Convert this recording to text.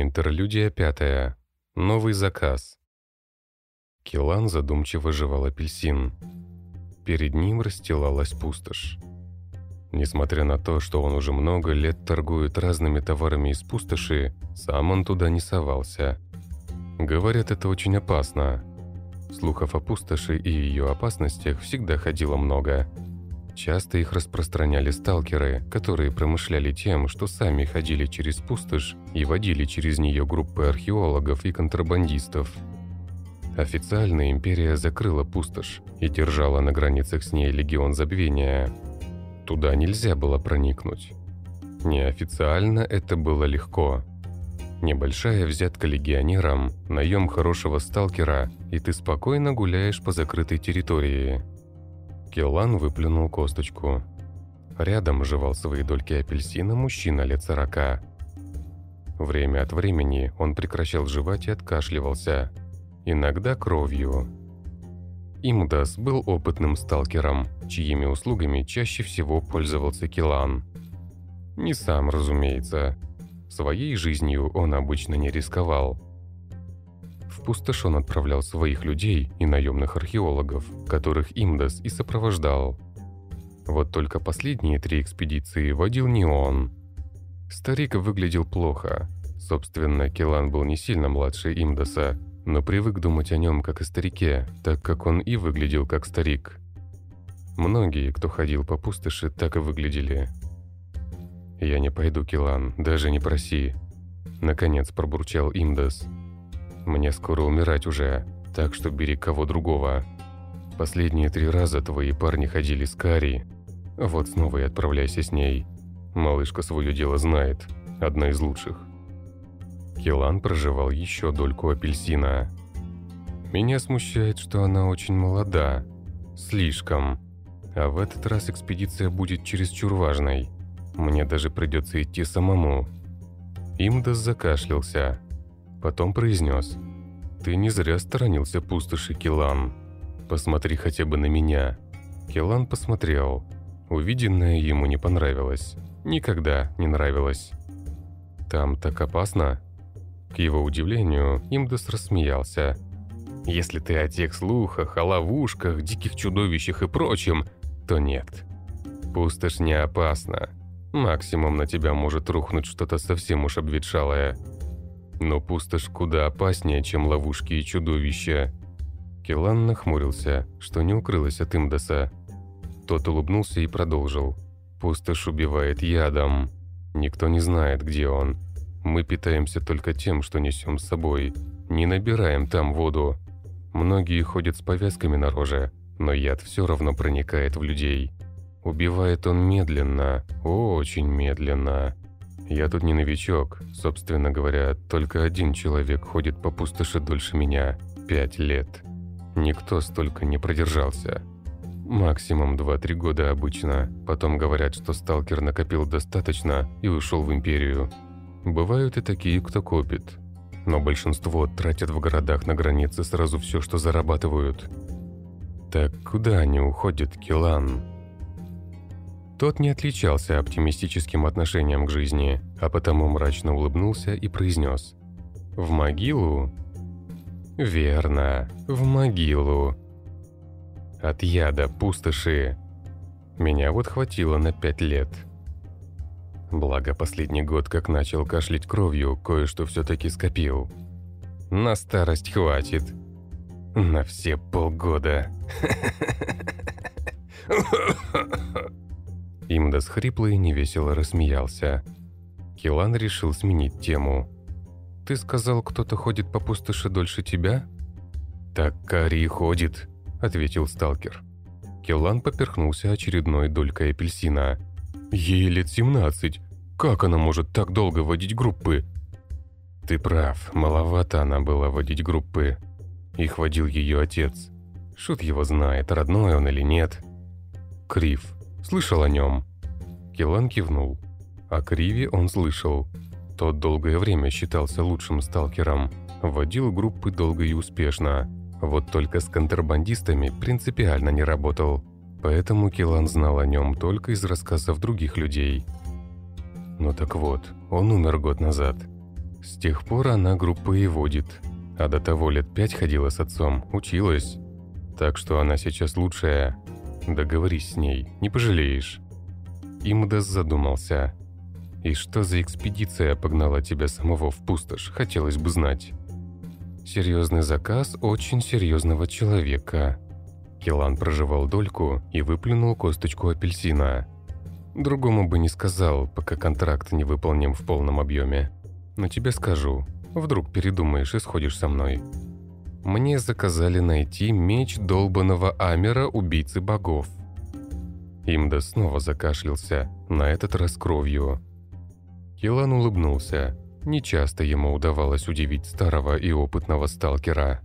Интерлюдия пятая. Новый заказ. Килан задумчиво жевал апельсин. Перед ним расстилалась пустошь. Несмотря на то, что он уже много лет торгует разными товарами из пустоши, сам он туда не совался. Говорят, это очень опасно. Слухов о пустоши и ее опасностях всегда ходило много. Часто их распространяли сталкеры, которые промышляли тем, что сами ходили через пустошь и водили через нее группы археологов и контрабандистов. Официально империя закрыла пустошь и держала на границах с ней легион забвения. Туда нельзя было проникнуть. Неофициально это было легко. Небольшая взятка легионерам, наем хорошего сталкера, и ты спокойно гуляешь по закрытой территории – Келлан выплюнул косточку. Рядом жевал свои дольки апельсина мужчина лет сорока. Время от времени он прекращал жевать и откашливался. Иногда кровью. Имдас был опытным сталкером, чьими услугами чаще всего пользовался Килан. Не сам, разумеется. Своей жизнью он обычно не рисковал. В пустошь он отправлял своих людей и наемных археологов, которых Имдас и сопровождал. Вот только последние три экспедиции водил не он. Старик выглядел плохо. Собственно, Келан был не сильно младше Имдаса, но привык думать о нем как о старике, так как он и выглядел как старик. Многие, кто ходил по пустоши, так и выглядели. «Я не пойду, Келан, даже не проси», — наконец пробурчал Имдас. Мне скоро умирать уже, так что бери кого другого. Последние три раза твои парни ходили с Кари. Вот снова и отправляйся с ней. Малышка свое дело знает. Одна из лучших. Хилан проживал еще дольку апельсина. Меня смущает, что она очень молода. Слишком. А в этот раз экспедиция будет чересчур важной. Мне даже придется идти самому. Имдас закашлялся. Потом произнес. «Ты не зря сторонился пустоши, Килан. Посмотри хотя бы на меня». Килан посмотрел. Увиденное ему не понравилось. Никогда не нравилось. «Там так опасно?» К его удивлению, Имдас рассмеялся. «Если ты о тех слухах, о ловушках, диких чудовищах и прочем, то нет. Пустошь не опасна. Максимум на тебя может рухнуть что-то совсем уж обветшалое. Но пустошь куда опаснее, чем ловушки и чудовища. Келан нахмурился, что не укрылось от Имдаса. Тот улыбнулся и продолжил. «Пустошь убивает ядом. Никто не знает, где он. Мы питаемся только тем, что несем с собой. Не набираем там воду. Многие ходят с повязками на роже, но яд все равно проникает в людей. Убивает он медленно, очень медленно. Я тут не новичок. Собственно говоря, только один человек ходит по пустоши дольше меня. Пять лет. Никто столько не продержался. Максимум 2-3 года обычно. Потом говорят, что сталкер накопил достаточно и ушел в империю. Бывают и такие, кто копит. Но большинство тратят в городах на границе сразу все, что зарабатывают. Так куда они уходят, Килан? Тот не отличался оптимистическим отношением к жизни, а потому мрачно улыбнулся и произнес. «В могилу?» «Верно, в могилу. От яда пустоши. Меня вот хватило на пять лет. Благо, последний год, как начал кашлять кровью, кое-что все-таки скопил. На старость хватит. На все полгода. Имдас хрипло и невесело рассмеялся. Килан решил сменить тему. «Ты сказал, кто-то ходит по пустоши дольше тебя?» «Так Кари ходит», — ответил сталкер. Килан поперхнулся очередной долькой апельсина. «Ей лет 17. Как она может так долго водить группы?» «Ты прав, маловато она была водить группы. Их водил ее отец. Шут его знает, родной он или нет». «Крив, Слышал о нем?» Келан кивнул. О Криве он слышал. Тот долгое время считался лучшим сталкером. Водил группы долго и успешно. Вот только с контрабандистами принципиально не работал. Поэтому Келан знал о нем только из рассказов других людей. Ну так вот, он умер год назад. С тех пор она группы и водит. А до того лет пять ходила с отцом, училась. Так что она сейчас лучшая. Договорись с ней, не пожалеешь. Имдас задумался. И что за экспедиция погнала тебя самого в пустошь, хотелось бы знать. Серьезный заказ очень серьезного человека. Килан проживал дольку и выплюнул косточку апельсина. Другому бы не сказал, пока контракт не выполним в полном объеме. Но тебе скажу, вдруг передумаешь и сходишь со мной. Мне заказали найти меч долбанного Амера, убийцы богов. Имда снова закашлялся, на этот раз кровью. Килан улыбнулся. Нечасто ему удавалось удивить старого и опытного сталкера.